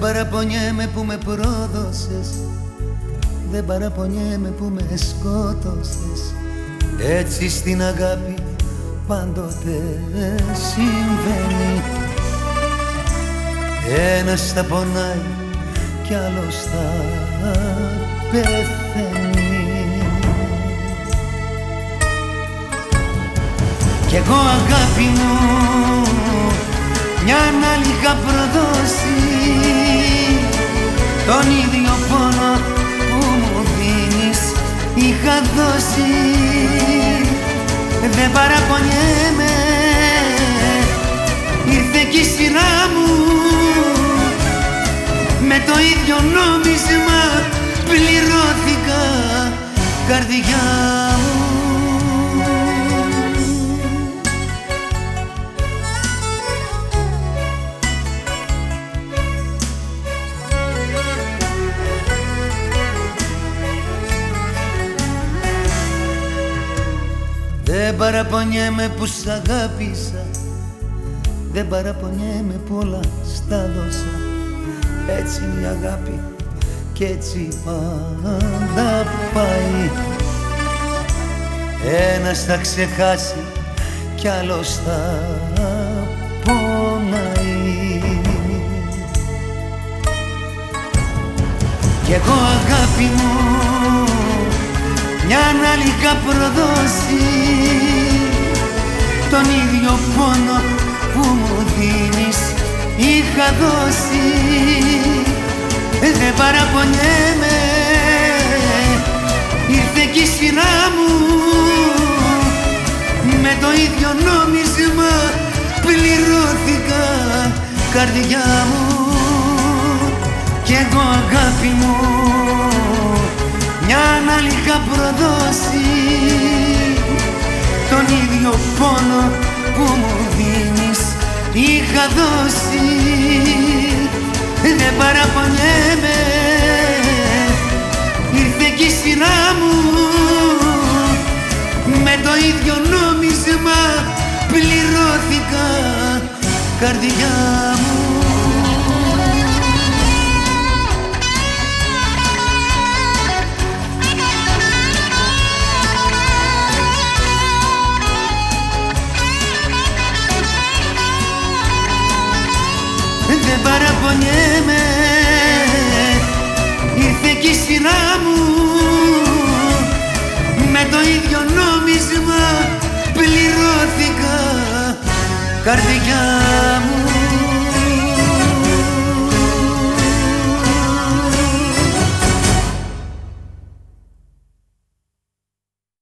παραπονιέμαι που με πρόδωσες. Δεν παραπονιέμαι που με σκότωσες. Έτσι στην αγάπη πάντοτε συμβαίνει. Ένας θα πονάει κι άλλος θα πεθαίνει. Κι εγώ αγάπη μου μια άλλη είχα προδώσει τον ίδιο πόνο που μου δίνεις είχα δώσει. Δεν παραπονιέμαι ήρθε κι η σειρά μου. Με το ίδιο νόμισμα πληρώθηκα καρδιά μου Δεν παραπονιέμαι που σ' αγάπησα. Δεν παραπονιέμαι που όλα στα δώσα. Έτσι είναι η αγάπη κι έτσι πάντα πάει. Ένας θα ξεχάσει κι άλλος θα πονάει. Κι εγώ αγάπη μου μια άλλη είχα προδώσει τον ίδιο πόνο που μου δίνεις είχα δώσει. Δεν παραπονιέμαι. Ήρθε κι η σειρά μου. Με το ίδιο νόμισμα πληρώθηκα καρδιά μου. Κι εγώ αγάπη μου μια άλλη είχα προδώσει τον ίδιο πόνο που μου δίνεις. Είχα δώσει δεν παραπονιέμαι. Ήρθε κι η σειρά μου με το ίδιο νόμισμα. Πληρώθηκα καρδιά μου δεν παραπονιέμαι. Ήρθε κι η σειρά μου με το ίδιο νόμισμα πληρώθηκα. Καρδιά μου